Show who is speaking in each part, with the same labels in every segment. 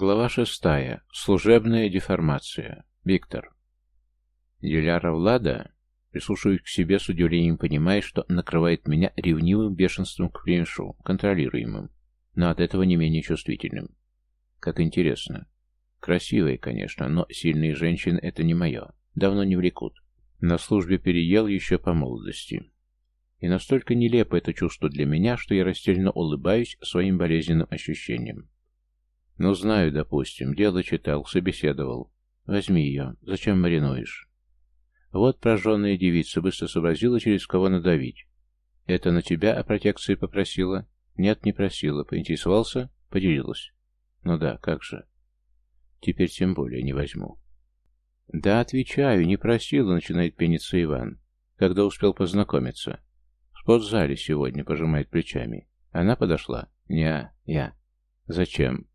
Speaker 1: Глава шестая. Служебная деформация. Виктор. Диляра Влада, прислушиваясь к себе с удивлением, понимая, что накрывает меня ревнивым бешенством к приншу, контролируемым, но от этого не менее чувствительным. Как интересно. Красивые, конечно, но сильные женщины — это не мое. Давно не влекут. На службе переел еще по молодости. И настолько нелепо это чувство для меня, что я растерянно улыбаюсь своим болезненным ощущениям. Ну, знаю, допустим. Дело читал, собеседовал. Возьми ее. Зачем маринуешь? Вот прожженная девица быстро сообразила, через кого надавить. Это на тебя о протекции попросила? Нет, не просила. Поинтересовался? Поделилась. Ну да, как же. Теперь тем более не возьму. Да, отвечаю, не просила, начинает пениться Иван. Когда успел познакомиться? В спортзале сегодня, пожимает плечами. Она подошла? Не, я. Зачем?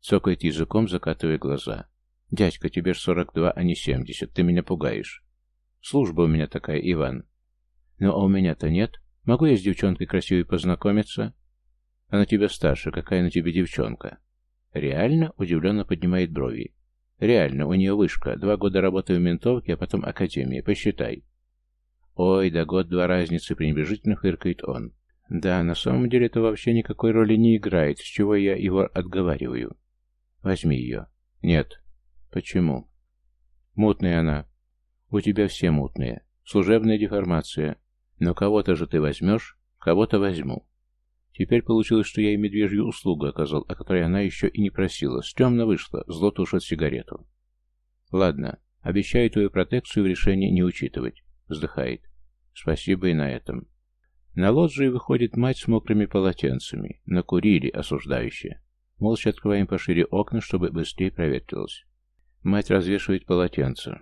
Speaker 1: Цокает языком, закатывая глаза. «Дядька, тебе ж сорок два, а не семьдесят. Ты меня пугаешь. Служба у меня такая, Иван». «Ну, а у меня-то нет. Могу я с девчонкой красивой познакомиться?» «Она тебя старше. Какая на тебе девчонка?» «Реально?» — удивленно поднимает брови. «Реально. У нее вышка. Два года работы в ментовке, а потом академия. Посчитай». «Ой, да год-два разницы», — пренебрежительно фыркает он. «Да, на самом деле это вообще никакой роли не играет, с чего я его отговариваю. Возьми ее. Нет. Почему? Мутная она. У тебя все мутные. Служебная деформация. Но кого-то же ты возьмешь, кого-то возьму. Теперь получилось, что я ей медвежью услугу оказал, о которой она еще и не просила. Стремно вышло, зло тушит сигарету. Ладно, обещаю твою протекцию в решении не учитывать. Вздыхает. Спасибо и на этом. На лоджии выходит мать с мокрыми полотенцами. Накурили, осуждающие. Молча открываем пошире окна, чтобы быстрее проветрилось. Мать развешивает полотенце.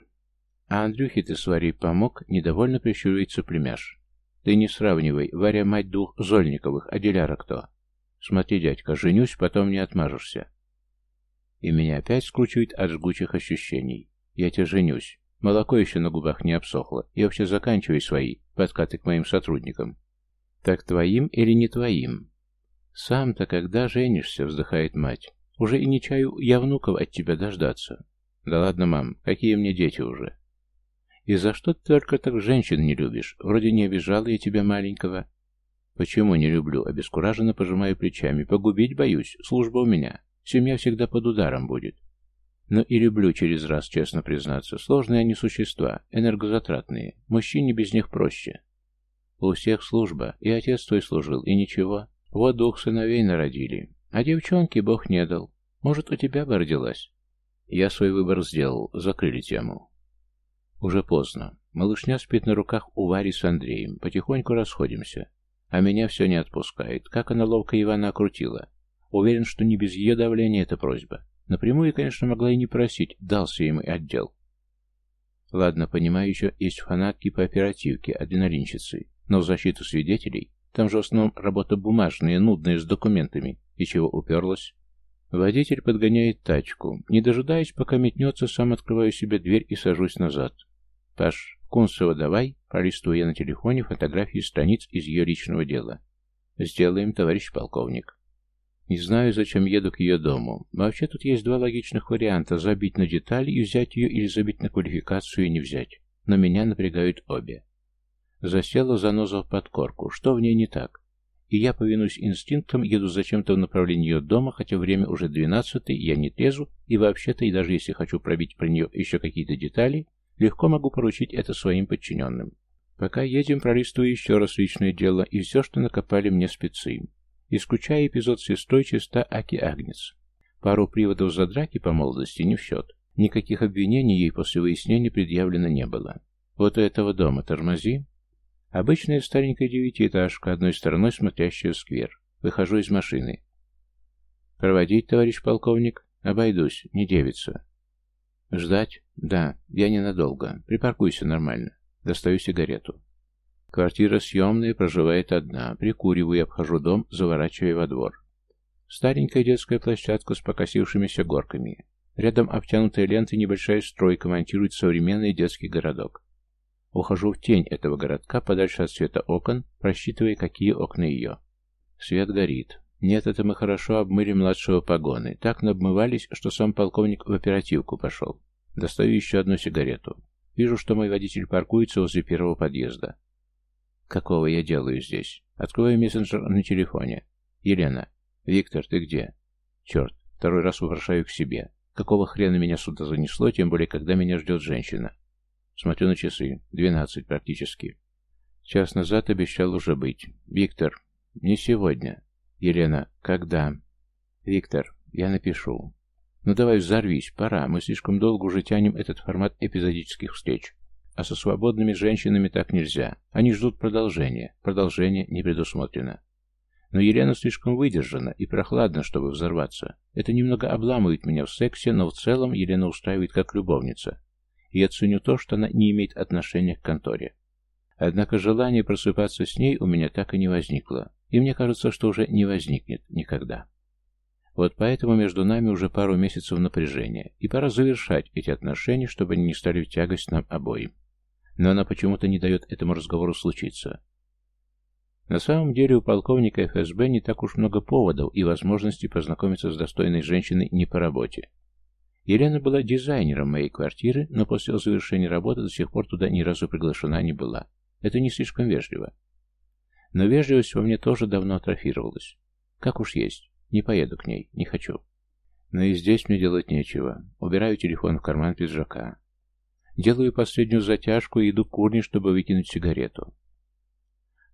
Speaker 1: А Андрюхе ты с Варей помог, недовольно прищуривается племяш. Ты не сравнивай, Варя мать двух Зольниковых, а Диляра кто? Смотри, дядька, женюсь, потом не отмажешься. И меня опять скручивает от жгучих ощущений. Я тебе женюсь. Молоко еще на губах не обсохло. И вообще заканчивай свои подкаты к моим сотрудникам. Так твоим или не твоим? «Сам-то когда женишься?» — вздыхает мать. «Уже и не чаю я внуков от тебя дождаться». «Да ладно, мам, какие мне дети уже?» «И за что ты только так женщин не любишь? Вроде не обижала я тебя маленького». «Почему не люблю?» — обескураженно пожимаю плечами. «Погубить боюсь. Служба у меня. Семья всегда под ударом будет». Но и люблю через раз, честно признаться. Сложные они существа, энергозатратные. Мужчине без них проще. У всех служба, и отец твой служил, и ничего. Вот двух сыновей народили, а девчонки Бог не дал. Может, у тебя бы родилась? Я свой выбор сделал, закрыли тему. Уже поздно. Малышня спит на руках у Вари с Андреем. Потихоньку расходимся. А меня все не отпускает. Как она ловко Ивана окрутила. Уверен, что не без ее давления эта просьба. Напрямую, конечно, могла и не просить. Дался ему и отдел. Ладно, понимаю, еще есть фанатки по оперативке, адреналинщицы. Но в защиту свидетелей там же в основном работа бумажная, нудная, с документами. И чего уперлась? Водитель подгоняет тачку. Не дожидаясь, пока метнется, сам открываю себе дверь и сажусь назад. «Паш, Кунцева давай», пролистываю я на телефоне фотографии страниц из ее личного дела. «Сделаем, товарищ полковник». Не знаю, зачем еду к ее дому. Вообще тут есть два логичных варианта. Забить на детали и взять ее, или забить на квалификацию и не взять. Но меня напрягают обе. Засела заноза в подкорку. Что в ней не так? И я, повинуюсь инстинктам, еду зачем-то в направлении ее дома, хотя время уже двенадцатый, я не трезу, и вообще-то, и даже если хочу пробить про нее еще какие-то детали, легко могу поручить это своим подчиненным. Пока едем, пролистываю еще раз личное дело и все, что накопали мне спецы. Исключая эпизод с сестрой чиста Аки Агнец. Пару приводов за драки по молодости не в счет. Никаких обвинений ей после выяснения предъявлено не было. Вот у этого дома тормози, Обычная старенькая девятиэтажка, одной стороной смотрящая в сквер. Выхожу из машины. «Проводить, товарищ полковник?» «Обойдусь, не девица». «Ждать?» «Да, я ненадолго. Припаркуйся нормально. Достаю сигарету». Квартира съемная, проживает одна. Прикуриваю и обхожу дом, заворачивая во двор. Старенькая детская площадка с покосившимися горками. Рядом обтянутая лентой небольшая стройка монтирует современный детский городок. Ухожу в тень этого городка, подальше от света окон, просчитывая, какие окна ее. Свет горит. Нет, это мы хорошо обмыли младшего погоны. Так обмывались, что сам полковник в оперативку пошел. Достаю еще одну сигарету. Вижу, что мой водитель паркуется возле первого подъезда. Какого я делаю здесь? Открываю мессенджер на телефоне. Елена. Виктор, ты где? Черт, второй раз вопрошаю к себе. Какого хрена меня сюда занесло, тем более, когда меня ждет женщина? Смотрю на часы. Двенадцать практически. Час назад обещал уже быть. Виктор. Не сегодня. Елена. Когда? Виктор. Я напишу. Ну давай взорвись, пора. Мы слишком долго уже тянем этот формат эпизодических встреч. А со свободными женщинами так нельзя. Они ждут продолжения. Продолжение не предусмотрено. Но Елена слишком выдержана и прохладна, чтобы взорваться. Это немного обламывает меня в сексе, но в целом Елена устраивает как любовница. И я ценю то, что она не имеет отношения к конторе. Однако желание просыпаться с ней у меня так и не возникло. И мне кажется, что уже не возникнет никогда. Вот поэтому между нами уже пару месяцев напряжения, и пора завершать эти отношения, чтобы они не стали в тягость нам обоим. Но она почему-то не дает этому разговору случиться. На самом деле у полковника ФСБ не так уж много поводов и возможностей познакомиться с достойной женщиной не по работе. Елена была дизайнером моей квартиры, но после завершения работы до сих пор туда ни разу приглашена не была. Это не слишком вежливо. Но вежливость во мне тоже давно атрофировалась. Как уж есть. Не поеду к ней. Не хочу. Но и здесь мне делать нечего. Убираю телефон в карман пиджака. Делаю последнюю затяжку и иду к урне, чтобы выкинуть сигарету.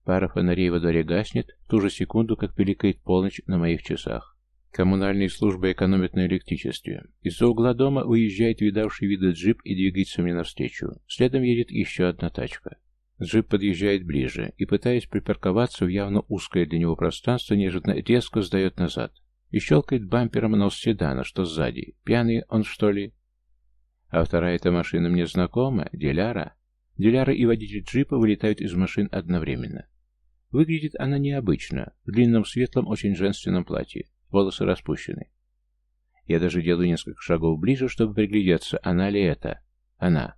Speaker 1: Пара фонарей во дворе гаснет ту же секунду, как пиликает полночь на моих часах. Коммунальные службы экономят на электричестве. Из-за угла дома уезжает видавший виды джип и двигается мне навстречу. Следом едет еще одна тачка. Джип подъезжает ближе и, пытаясь припарковаться в явно узкое для него пространство, неожиданно резко сдает назад и щелкает бампером нос седана, что сзади. Пьяный он, что ли? А вторая эта машина мне знакома, Диляра. Диляра и водитель джипа вылетают из машин одновременно. Выглядит она необычно, в длинном светлом, очень женственном платье, волосы распущены. Я даже делаю несколько шагов ближе, чтобы приглядеться, она ли это? Она.